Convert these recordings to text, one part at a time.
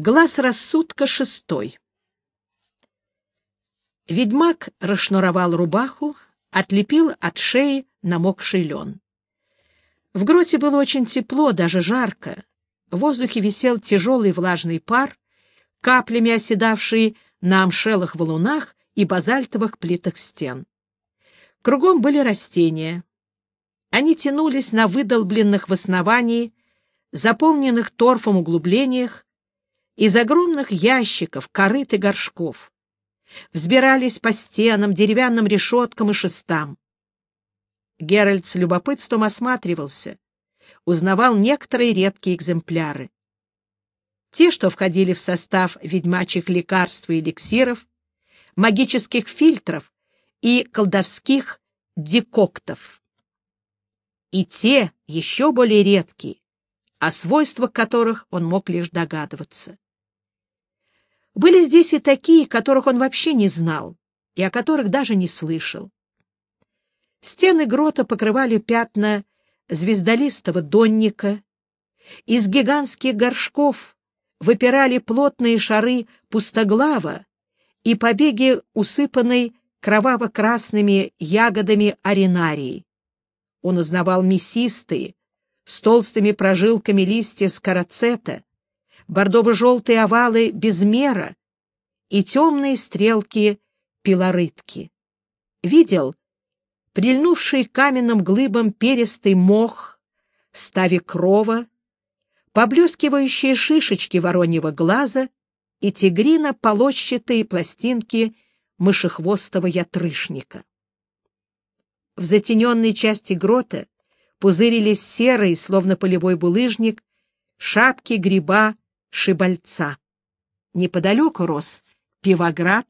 Глаз рассудка шестой. Ведьмак расшнуровал рубаху, отлепил от шеи намокший лен. В гроте было очень тепло, даже жарко. В воздухе висел тяжелый влажный пар, каплями оседавший на амшелых валунах и базальтовых плитах стен. Кругом были растения. Они тянулись на выдолбленных в основании, заполненных торфом углублениях, из огромных ящиков, корыт и горшков. Взбирались по стенам, деревянным решеткам и шестам. Геральт с любопытством осматривался, узнавал некоторые редкие экземпляры. Те, что входили в состав ведьмачьих лекарств и эликсиров, магических фильтров и колдовских декоктов. И те, еще более редкие, о свойствах которых он мог лишь догадываться. Были здесь и такие, которых он вообще не знал и о которых даже не слышал. Стены грота покрывали пятна звездолистого донника. Из гигантских горшков выпирали плотные шары пустоглава и побеги, усыпанной кроваво-красными ягодами аренарии. Он узнавал мясистые, с толстыми прожилками листья скороцета, бордово-желтые овалы безмера и темные стрелки пилорытки. Видел прильнувший каменным глыбам перистый мох, стави крова, поблескивающие шишечки вороньего глаза и тигрино-полощатые пластинки мышехвостого ятрышника. В затененной части грота пузырились серые, словно полевой булыжник, шапки гриба шибальца. Неподалеку рос пивоград,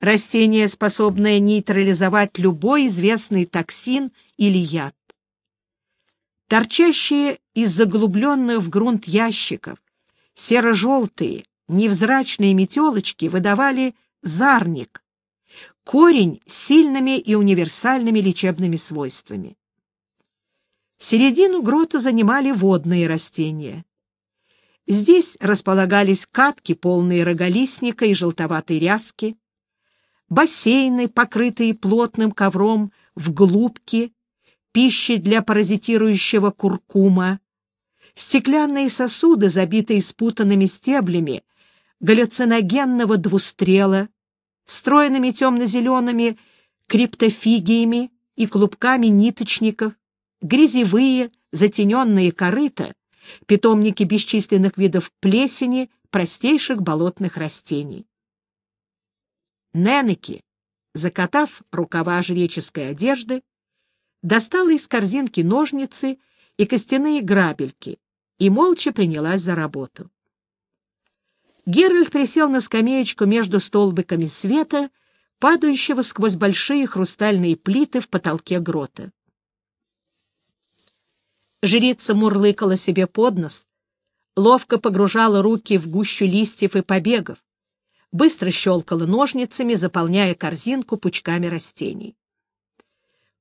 растение, способное нейтрализовать любой известный токсин или яд. Торчащие из заглубленных в грунт ящиков серо-желтые, невзрачные метелочки выдавали зарник, корень с сильными и универсальными лечебными свойствами. Середину грота занимали водные растения. Здесь располагались катки, полные роголистника и желтоватой ряски, бассейны, покрытые плотным ковром в глубке, пищи для паразитирующего куркума, стеклянные сосуды, забитые спутанными стеблями галлюциногенного двустрела, стройными темно-зелеными криптофигиями и клубками ниточников, грязевые, затененные корыта, питомники бесчисленных видов плесени, простейших болотных растений. Ненеки, закатав рукава жреческой одежды, достала из корзинки ножницы и костяные грабельки и молча принялась за работу. Геральт присел на скамеечку между столбиками света, падающего сквозь большие хрустальные плиты в потолке грота. Жрица мурлыкала себе под нос, ловко погружала руки в гущу листьев и побегов, быстро щелкала ножницами, заполняя корзинку пучками растений.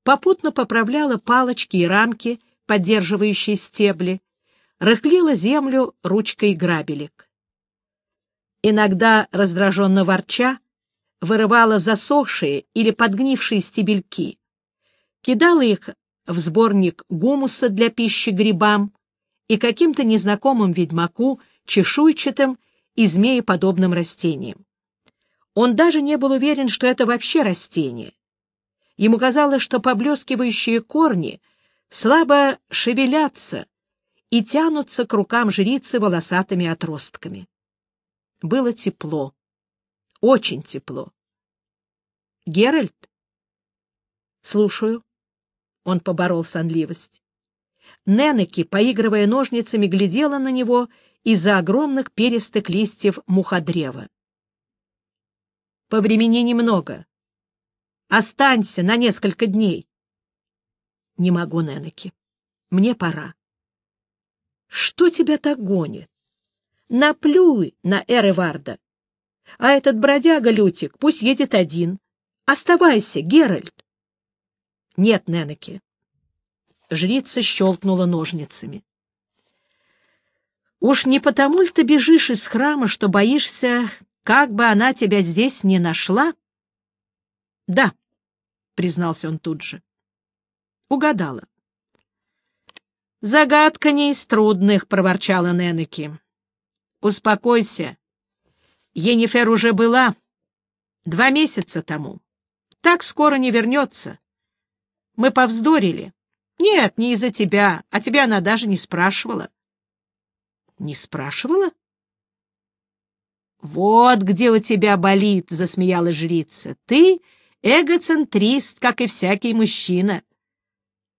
Попутно поправляла палочки и рамки, поддерживающие стебли, рыхлила землю ручкой грабелек. Иногда, раздраженно ворча, вырывала засохшие или подгнившие стебельки, кидала их в сборник гумуса для пищи грибам и каким-то незнакомым ведьмаку, чешуйчатым и змееподобным растением. Он даже не был уверен, что это вообще растение. Ему казалось, что поблескивающие корни слабо шевелятся и тянутся к рукам жрицы волосатыми отростками. Было тепло, очень тепло. — Геральт? — Слушаю. Он поборол сонливость. Ненеки, поигрывая ножницами, глядела на него из-за огромных перистых листьев муходрева. «По времени немного. Останься на несколько дней». «Не могу, Ненеки. Мне пора». «Что тебя так гонит? Наплюй на Эреварда. А этот бродяга Лютик пусть едет один. Оставайся, Геральт». «Нет, Ненеки». Жрица щелкнула ножницами. Уж не потому ли ты бежишь из храма, что боишься, как бы она тебя здесь не нашла? — Да, — признался он тут же. — Угадала. — Загадка не из трудных, — проворчала Ненеки. — Успокойся. Енифер уже была два месяца тому. Так скоро не вернется. Мы повздорили. Нет, не из-за тебя, а тебя она даже не спрашивала. — Не спрашивала? — Вот где у тебя болит, — засмеялась жрица. — Ты эгоцентрист, как и всякий мужчина.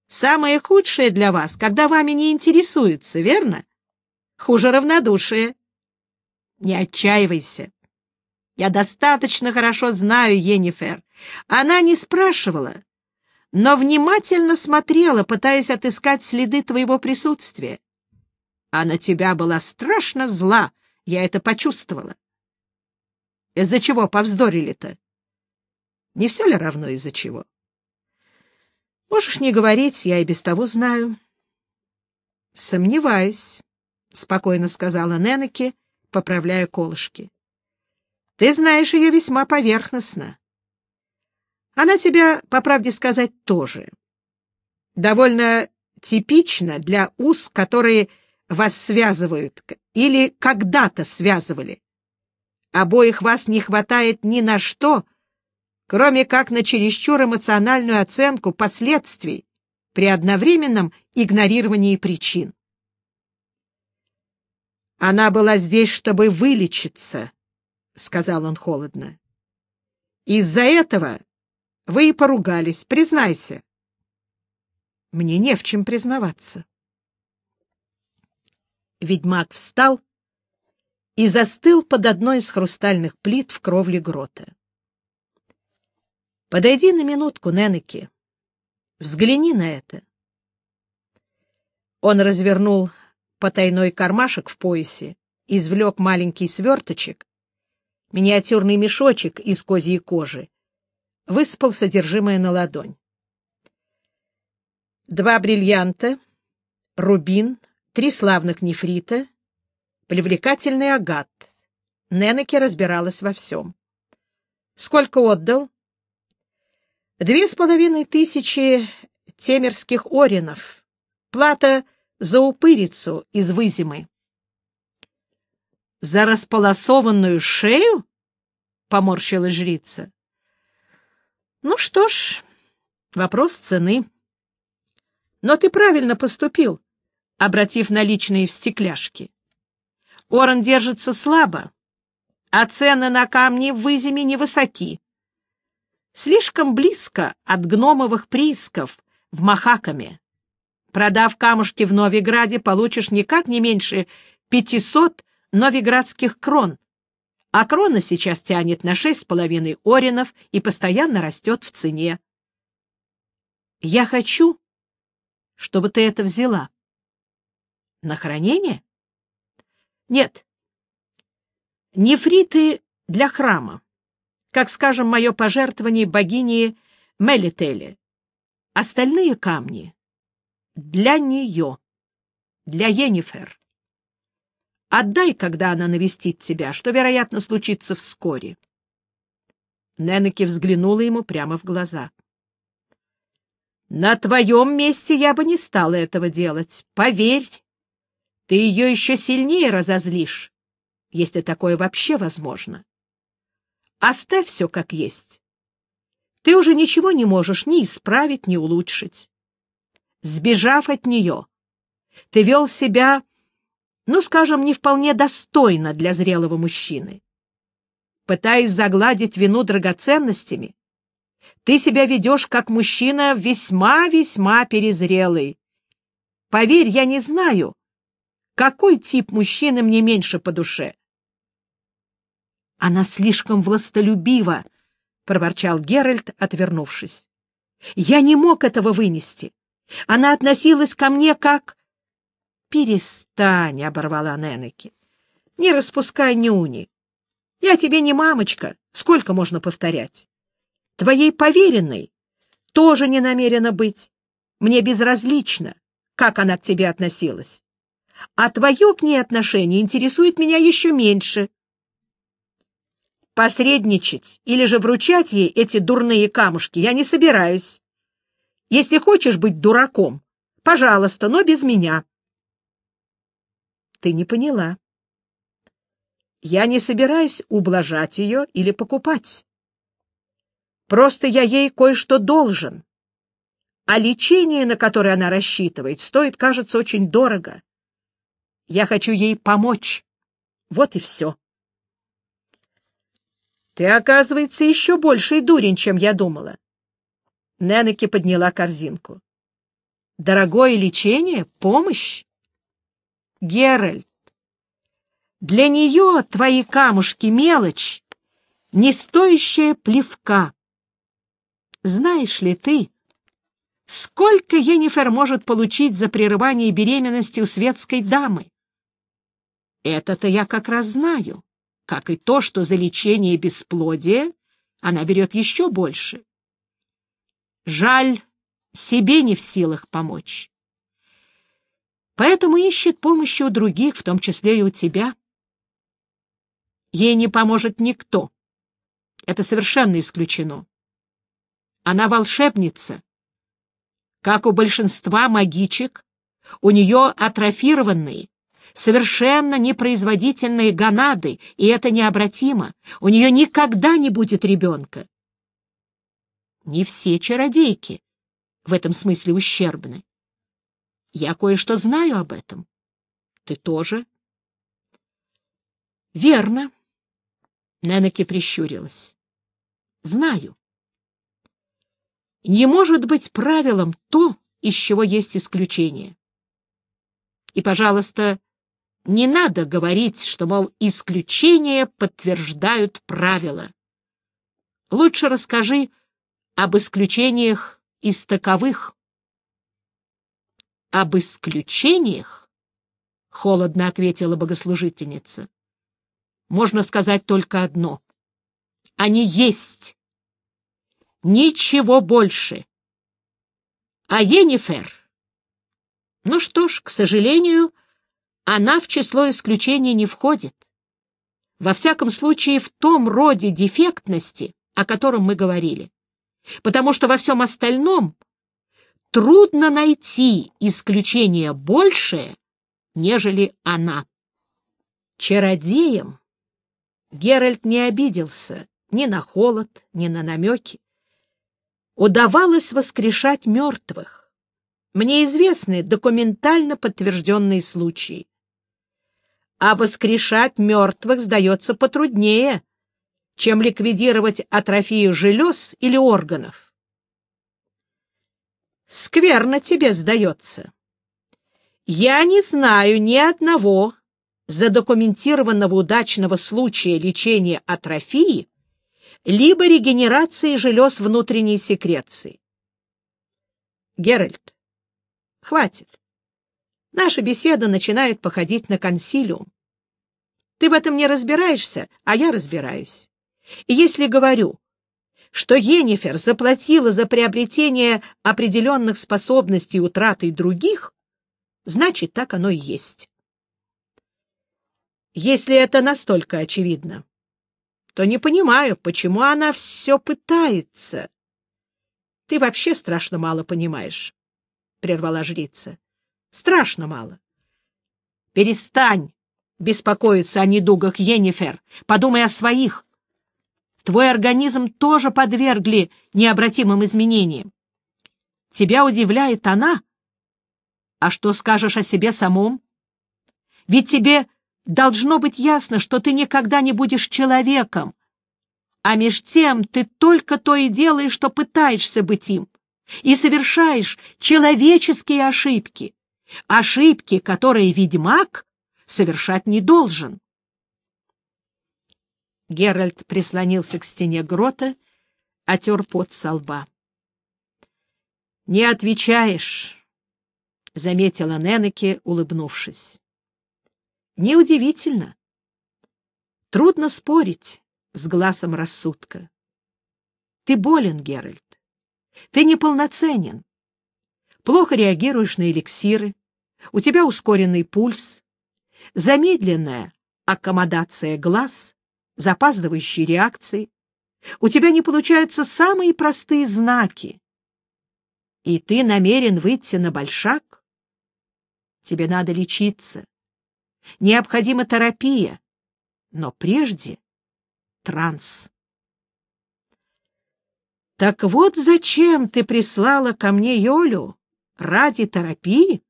Самое худшее для вас, когда вами не интересуются, верно? Хуже равнодушие. Не отчаивайся. Я достаточно хорошо знаю Енифер. Она не спрашивала, но внимательно смотрела, пытаясь отыскать следы твоего присутствия. А на тебя была страшно зла, я это почувствовала. Из-за чего повздорили-то? Не все ли равно из-за чего? Можешь не говорить, я и без того знаю. — Сомневаюсь, — спокойно сказала Ненеке, поправляя колышки. — Ты знаешь ее весьма поверхностно. Она тебя, по правде сказать, тоже. Довольно типично для уз, которые вас связывают или когда-то связывали. Обоих вас не хватает ни на что, кроме как на чересчур эмоциональную оценку последствий при одновременном игнорировании причин. «Она была здесь, чтобы вылечиться», — сказал он холодно. «Из-за этого вы и поругались, признайся». «Мне не в чем признаваться». Ведьмак встал и застыл под одной из хрустальных плит в кровле грота. Подойди на минутку, Ненеки. Взгляни на это. Он развернул потайной кармашек в поясе, извлек маленький сверточек, миниатюрный мешочек из козьей кожи, высыпал содержимое на ладонь. Два бриллианта, рубин, три славных нефрита, привлекательный агат. Ненеке разбиралась во всем. Сколько отдал? Две с половиной тысячи темерских оринов. Плата за упырицу из Вызимы. — За располосованную шею? — поморщила жрица. — Ну что ж, вопрос цены. Но ты правильно поступил, обратив наличные в стекляшки. Оран держится слабо, а цены на камни в Вызиме невысоки слишком близко от гномовых приисков в Махакаме. Продав камушки в Новиграде, получишь никак не меньше пятисот новиградских крон, а крона сейчас тянет на шесть с половиной оринов и постоянно растет в цене. Я хочу, чтобы ты это взяла. На хранение? Нет. Нефриты для храма как, скажем, мое пожертвование богине Мелителе. Остальные камни для нее, для Енифер. Отдай, когда она навестит тебя, что, вероятно, случится вскоре. Ненеки взглянула ему прямо в глаза. — На твоем месте я бы не стала этого делать. Поверь, ты ее еще сильнее разозлишь, если такое вообще возможно. Оставь все как есть. Ты уже ничего не можешь ни исправить, ни улучшить. Сбежав от нее, ты вел себя, ну, скажем, не вполне достойно для зрелого мужчины. Пытаясь загладить вину драгоценностями, ты себя ведешь как мужчина весьма-весьма перезрелый. Поверь, я не знаю, какой тип мужчины мне меньше по душе. Она слишком властолюбива, — проворчал Геральт, отвернувшись. Я не мог этого вынести. Она относилась ко мне как... — Перестань, — оборвала Ненеки. — Не распускай нюни. Я тебе не мамочка, сколько можно повторять. Твоей поверенной тоже не намерена быть. Мне безразлично, как она к тебе относилась. а твое к ней отношение интересует меня еще меньше. Посредничать или же вручать ей эти дурные камушки я не собираюсь. Если хочешь быть дураком, пожалуйста, но без меня. Ты не поняла. Я не собираюсь ублажать ее или покупать. Просто я ей кое-что должен. А лечение, на которое она рассчитывает, стоит, кажется, очень дорого. Я хочу ей помочь. Вот и все. Ты, оказывается, еще больший дурень, чем я думала. Ненеки подняла корзинку. Дорогое лечение? Помощь? Геральт, для нее твои камушки — мелочь, не стоящая плевка. Знаешь ли ты, сколько Енифер может получить за прерывание беременности у светской дамы? Это-то я как раз знаю, как и то, что за лечение бесплодия она берет еще больше. Жаль, себе не в силах помочь. Поэтому ищет помощи у других, в том числе и у тебя. Ей не поможет никто. Это совершенно исключено. Она волшебница. Как у большинства магичек, у нее атрофированные, совершенно непроизводительные гонады, и это необратимо. У нее никогда не будет ребенка. Не все чародейки в этом смысле ущербны. Я кое-что знаю об этом. Ты тоже? Верно. Ненеки прищурилась. Знаю. Не может быть правилом то, из чего есть исключение. И, пожалуйста, не надо говорить, что, мол, исключения подтверждают правила. Лучше расскажи об исключениях из таковых. Об исключениях, — холодно ответила богослужительница, — можно сказать только одно. Они есть. Ничего больше. А Енифер... Ну что ж, к сожалению, она в число исключений не входит. Во всяком случае, в том роде дефектности, о котором мы говорили. Потому что во всем остальном трудно найти исключение большее, нежели она. Чародеем Геральт не обиделся ни на холод, ни на намеки. Удавалось воскрешать мертвых. Мне известны документально подтвержденные случаи а воскрешать мертвых сдается потруднее, чем ликвидировать атрофию желез или органов. Скверно тебе сдается. Я не знаю ни одного задокументированного удачного случая лечения атрофии либо регенерации желез внутренней секреции. Геральт, хватит. Наша беседа начинает походить на консилиум. Ты в этом не разбираешься, а я разбираюсь. И если говорю, что Енифер заплатила за приобретение определенных способностей утратой других, значит, так оно и есть. Если это настолько очевидно, то не понимаю, почему она все пытается. — Ты вообще страшно мало понимаешь, — прервала жрица. Страшно мало. Перестань беспокоиться о недугах Енифер. Подумай о своих. Твой организм тоже подвергли необратимым изменениям. Тебя удивляет она? А что скажешь о себе самом? Ведь тебе должно быть ясно, что ты никогда не будешь человеком, а меж тем ты только то и делаешь, что пытаешься быть им, и совершаешь человеческие ошибки ошибки, которые ведьмак совершать не должен. Геральт прислонился к стене грота, отер пот со лба. — Не отвечаешь, — заметила Ненеке, улыбнувшись. — Неудивительно. Трудно спорить с глазом рассудка. Ты болен, Геральт. Ты неполноценен. Плохо реагируешь на эликсиры, У тебя ускоренный пульс, замедленная аккомодация глаз, запаздывающие реакции. У тебя не получаются самые простые знаки. И ты намерен выйти на большак? Тебе надо лечиться. Необходима терапия. Но прежде транс. Так вот зачем ты прислала ко мне Йолю? Ради терапии?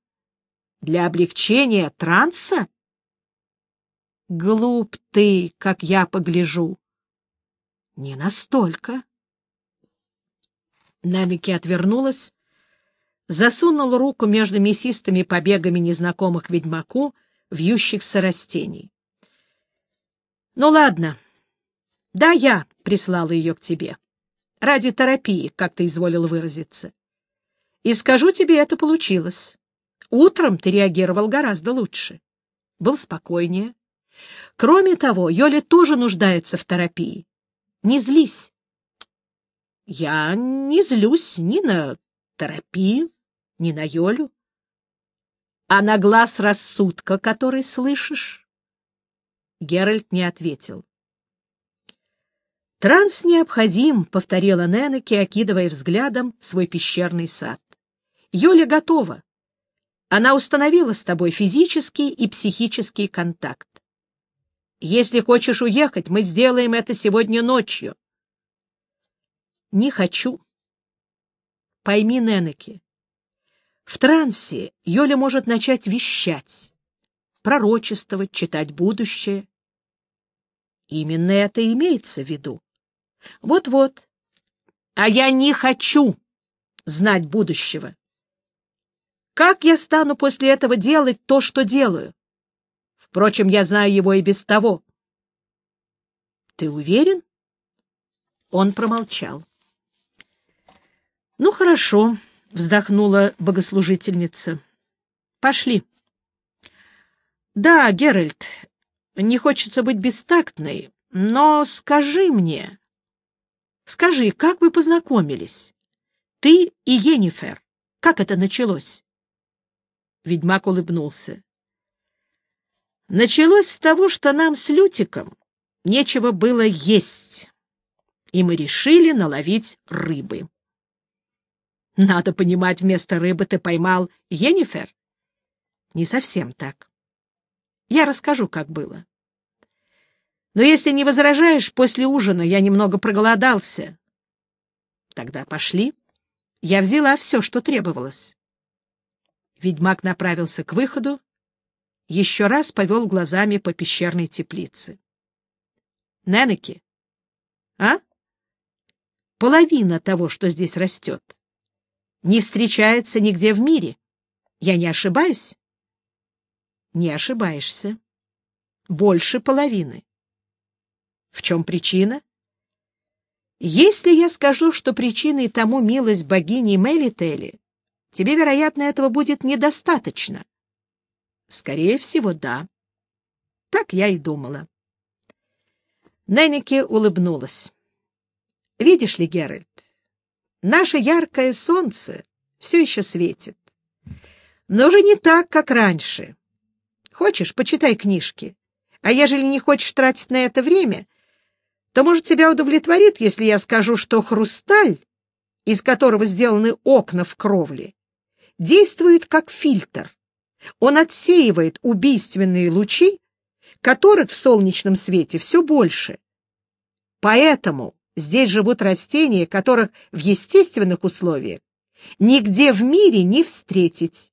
Для облегчения транса? Глуп ты, как я погляжу. Не настолько. Ненеки отвернулась, засунула руку между мясистыми побегами незнакомых ведьмаку, вьющихся растений. — Ну ладно. Да, я прислала ее к тебе. Ради терапии, как ты изволил выразиться. И скажу тебе, это получилось. Утром ты реагировал гораздо лучше. Был спокойнее. Кроме того, Йоля тоже нуждается в терапии. Не злись. Я не злюсь ни на терапию, ни на Йолю. А на глаз рассудка, который слышишь? Геральт не ответил. «Транс необходим», — повторила Ненеки, окидывая взглядом свой пещерный сад. «Юля готова. Она установила с тобой физический и психический контакт. Если хочешь уехать, мы сделаем это сегодня ночью. Не хочу. Пойми, Ненеки, в трансе Йоля может начать вещать, пророчествовать, читать будущее. Именно это имеется в виду. Вот-вот. А я не хочу знать будущего. Как я стану после этого делать то, что делаю? Впрочем, я знаю его и без того. — Ты уверен? Он промолчал. — Ну, хорошо, — вздохнула богослужительница. — Пошли. — Да, Геральт, не хочется быть бестактной, но скажи мне... Скажи, как вы познакомились? Ты и Енифер. Как это началось? Ведьмак улыбнулся. Началось с того, что нам с Лютиком нечего было есть, и мы решили наловить рыбы. Надо понимать, вместо рыбы ты поймал Енифер? Не совсем так. Я расскажу, как было. Но если не возражаешь, после ужина я немного проголодался. Тогда пошли. Я взяла все, что требовалось. Ведьмак направился к выходу, еще раз повел глазами по пещерной теплице. — Ненеки, а? Половина того, что здесь растет, не встречается нигде в мире. Я не ошибаюсь? — Не ошибаешься. Больше половины. В чем причина? Если я скажу, что причиной тому милость богини Мелители, тебе, вероятно, этого будет недостаточно. Скорее всего, да. Так я и думала. Ненеке улыбнулась. Видишь ли, Геральт, наше яркое солнце все еще светит. Но уже не так, как раньше. Хочешь, почитай книжки. А ежели не хочешь тратить на это время, то, может, тебя удовлетворит, если я скажу, что хрусталь, из которого сделаны окна в кровле, действует как фильтр. Он отсеивает убийственные лучи, которых в солнечном свете все больше. Поэтому здесь живут растения, которых в естественных условиях нигде в мире не встретить.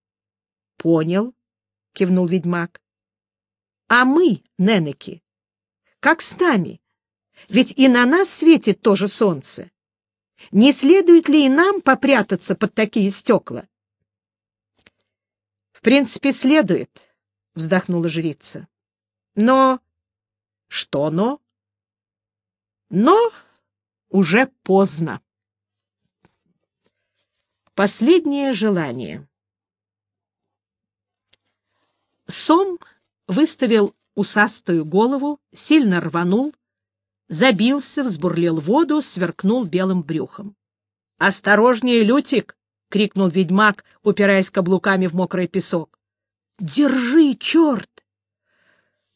— Понял, — кивнул ведьмак. — А мы, Ненеки, как с нами? Ведь и на нас светит тоже солнце. Не следует ли и нам попрятаться под такие стекла? — В принципе, следует, — вздохнула жрица. — Но... — Что но? — Но уже поздно. Последнее желание. Сом выставил усастую голову, сильно рванул, забился, взбурлил воду, сверкнул белым брюхом. — Осторожнее, Лютик! Крикнул ведьмак, упираясь каблуками в мокрый песок. «Держи, черт!»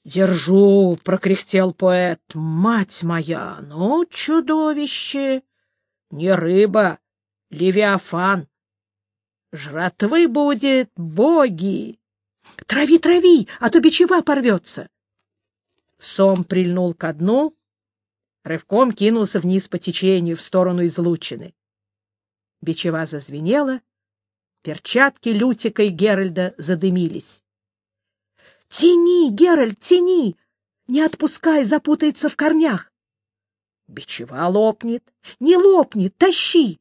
«Держу!» — прокряхтел поэт. «Мать моя! Ну, чудовище! Не рыба, левиафан! Жратвы будет, боги! Трави, трави, а то бичева порвется!» Сом прильнул ко дну, рывком кинулся вниз по течению в сторону излучины. Бичева зазвенела, перчатки Лютика и Геральда задымились. — Тяни, Геральд, тяни! Не отпускай, запутается в корнях! Бичева лопнет, не лопнет, тащи!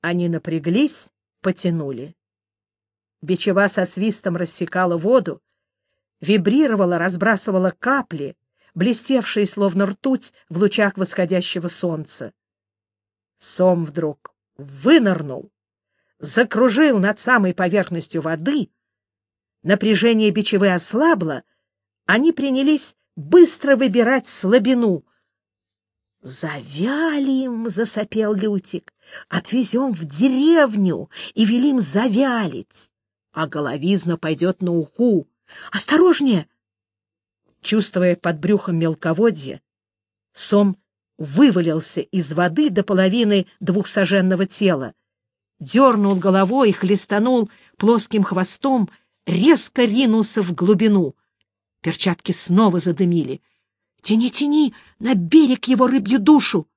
Они напряглись, потянули. Бичева со свистом рассекала воду, вибрировала, разбрасывала капли, блестевшие словно ртуть в лучах восходящего солнца. Сом вдруг вынырнул, закружил над самой поверхностью воды, напряжение бичевы ослабло, они принялись быстро выбирать слабину. «Завялим!» — засопел Лютик. «Отвезем в деревню и велим завялить, а головизна пойдет на уху. Осторожнее!» Чувствуя под брюхом мелководье, Сом вывалился из воды до половины двухсоженного тела, дернул головой хлестанул плоским хвостом, резко ринулся в глубину. Перчатки снова задымили. «Тяни, тяни! На берег его рыбью душу!»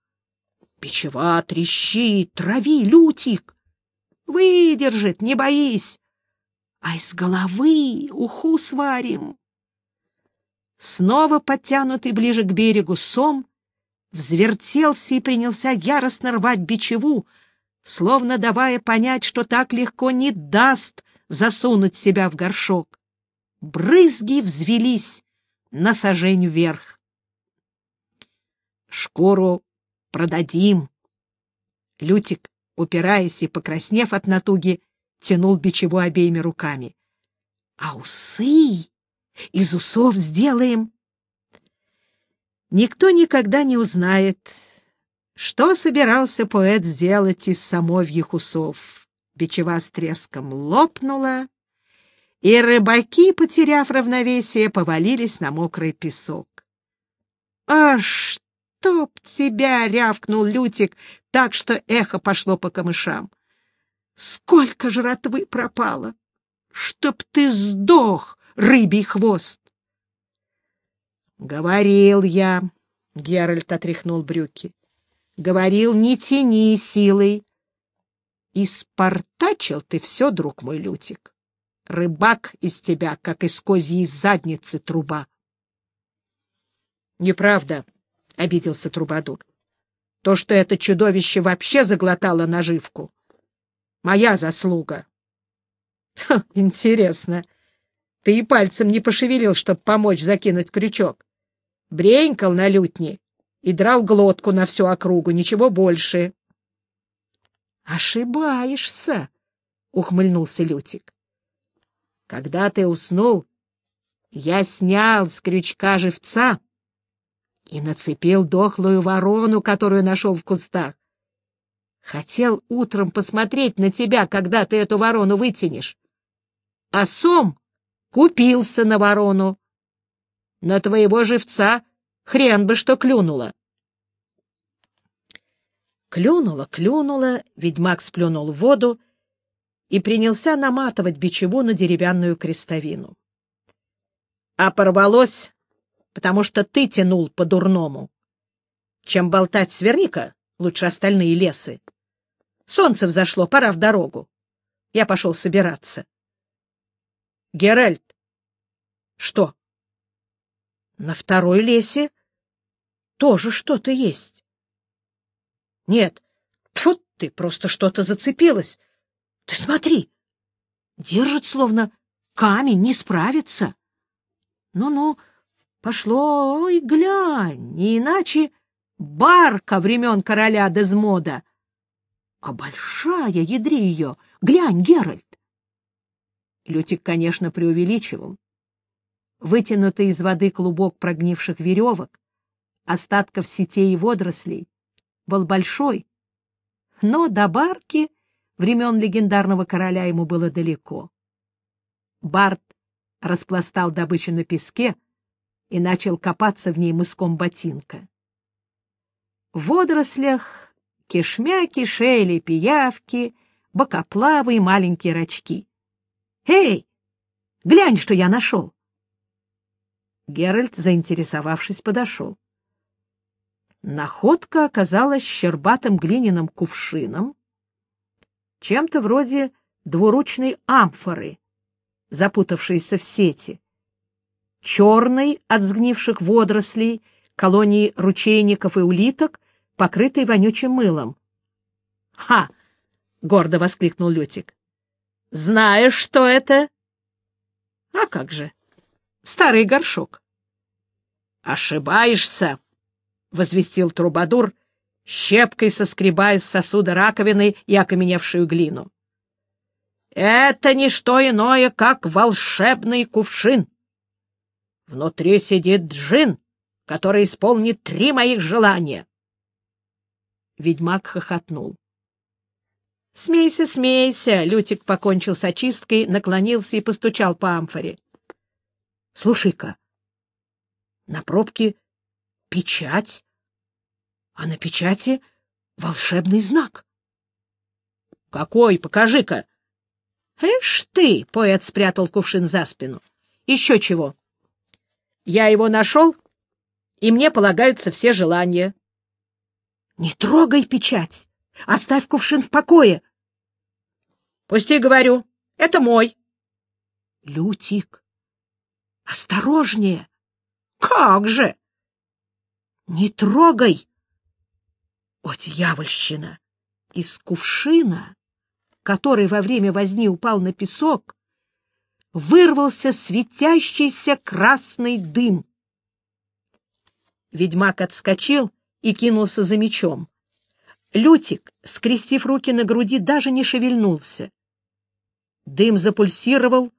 «Печева, трещи, трави, лютик!» «Выдержит, не боись!» «А из головы уху сварим!» Снова подтянутый ближе к берегу сом взвертелся и принялся яростно рвать бичеву, словно давая понять, что так легко не даст засунуть себя в горшок. Брызги взвелись на сажень вверх. Шкуру продадим. Лютик, упираясь и покраснев от натуги, тянул бичеву обеими руками. А усы из усов сделаем Никто никогда не узнает, что собирался поэт сделать из самовьих усов. Бичева с треском лопнула, и рыбаки, потеряв равновесие, повалились на мокрый песок. — А чтоб тебя! — рявкнул Лютик так, что эхо пошло по камышам. — Сколько жратвы пропало! Чтоб ты сдох, рыбий хвост! Говорил я, — Геральт отряхнул брюки, — говорил, не тяни силой. Испортачил ты все, друг мой Лютик. Рыбак из тебя, как из козьей задницы труба. — Неправда, — обиделся Трубадур. — То, что это чудовище вообще заглотало наживку. Моя заслуга. — Интересно. Ты и пальцем не пошевелил, чтобы помочь закинуть крючок бренькал на лютне и драл глотку на всю округу, ничего больше. — Ошибаешься, — ухмыльнулся Лютик. — Когда ты уснул, я снял с крючка живца и нацепил дохлую ворону, которую нашел в кустах. Хотел утром посмотреть на тебя, когда ты эту ворону вытянешь. А сом купился на ворону. На твоего живца хрен бы что клюнуло. Клюнуло, клюнуло, ведьмак сплюнул в воду и принялся наматывать бичеву на деревянную крестовину. А порвалось, потому что ты тянул по-дурному. Чем болтать сверника, лучше остальные лесы. Солнце взошло, пора в дорогу. Я пошел собираться. Геральт. Что? На второй лесе тоже что-то есть. Нет, тут ты, просто что-то зацепилось. Ты смотри, держит словно камень, не справится. Ну-ну, пошло, ой, глянь, не иначе барка времен короля Дезмода. А большая, ядри ее, глянь, Геральт. Лютик, конечно, преувеличивал вытянутый из воды клубок прогнивших веревок, остатков сетей и водорослей, был большой, но до барки времен легендарного короля ему было далеко. Барт распластал добычу на песке и начал копаться в ней мыском ботинка. В водорослях кишмя кишели пиявки, бокоплавы и маленькие рачки. «Эй, глянь, что я нашел!» Геральт, заинтересовавшись, подошел. Находка оказалась щербатым глиняным кувшином, чем-то вроде двуручной амфоры, запутавшейся в сети, черной от сгнивших водорослей, колонии ручейников и улиток, покрытой вонючим мылом. «Ха!» — гордо воскликнул Лютик. «Знаешь, что это?» «А как же? Старый горшок». «Ошибаешься!» — возвестил Трубадур, щепкой соскребая с сосуда раковины и окаменевшую глину. «Это не что иное, как волшебный кувшин. Внутри сидит джин, который исполнит три моих желания». Ведьмак хохотнул. «Смейся, смейся!» — Лютик покончил с очисткой, наклонился и постучал по амфоре. «Слушай-ка, на пробке печать, а на печати волшебный знак. — Какой? Покажи-ка. — Эш ты! — поэт спрятал кувшин за спину. — Еще чего? — Я его нашел, и мне полагаются все желания. — Не трогай печать! Оставь кувшин в покое! — Пусти, говорю, это мой. — Лютик, осторожнее! — Как же! Не трогай! О, дьявольщина! Из кувшина, который во время возни упал на песок, вырвался светящийся красный дым. Ведьмак отскочил и кинулся за мечом. Лютик, скрестив руки на груди, даже не шевельнулся. Дым запульсировал,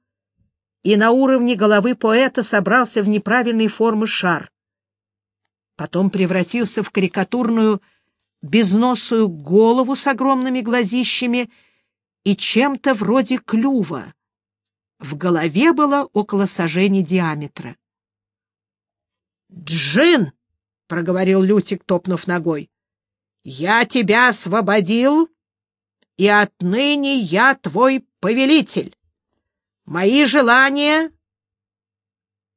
и на уровне головы поэта собрался в неправильной формы шар потом превратился в карикатурную безносую голову с огромными глазищами и чем-то вроде клюва. В голове было около сажени диаметра. «Джин!» — проговорил Лютик, топнув ногой. «Я тебя освободил, и отныне я твой повелитель. Мои желания...»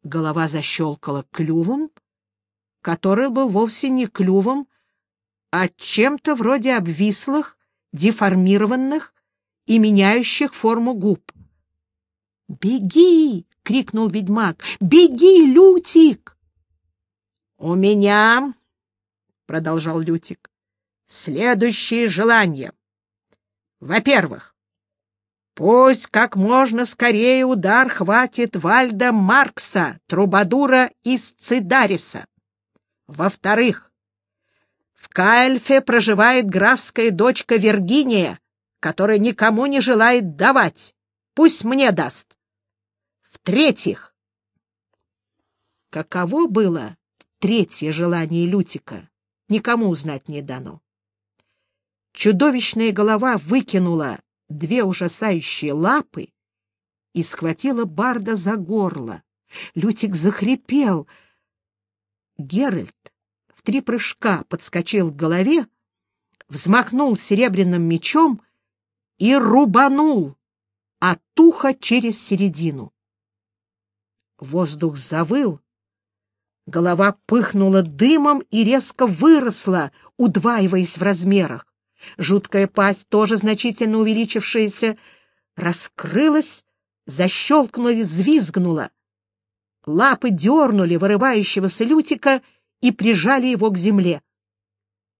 Голова защелкала клювом, который был вовсе не клювом, а чем-то вроде обвислых, деформированных и меняющих форму губ. «Беги!» — крикнул ведьмак. «Беги, Лютик!» «У меня, — продолжал Лютик, — следующие желания. Во-первых, пусть как можно скорее удар хватит Вальда Маркса, трубадура из Цидариса. Во-вторых, в Каэльфе проживает графская дочка Виргиния, которая никому не желает давать. Пусть мне даст. В-третьих, каково было третье желание Лютика, никому узнать не дано. Чудовищная голова выкинула две ужасающие лапы и схватила Барда за горло. Лютик захрипел — Геральт в три прыжка подскочил к голове, взмахнул серебряным мечом и рубанул от уха через середину. Воздух завыл, голова пыхнула дымом и резко выросла, удваиваясь в размерах. Жуткая пасть, тоже значительно увеличившаяся, раскрылась, защелкнула и взвизгнула. Лапы дернули вырывающегося Лютика и прижали его к земле.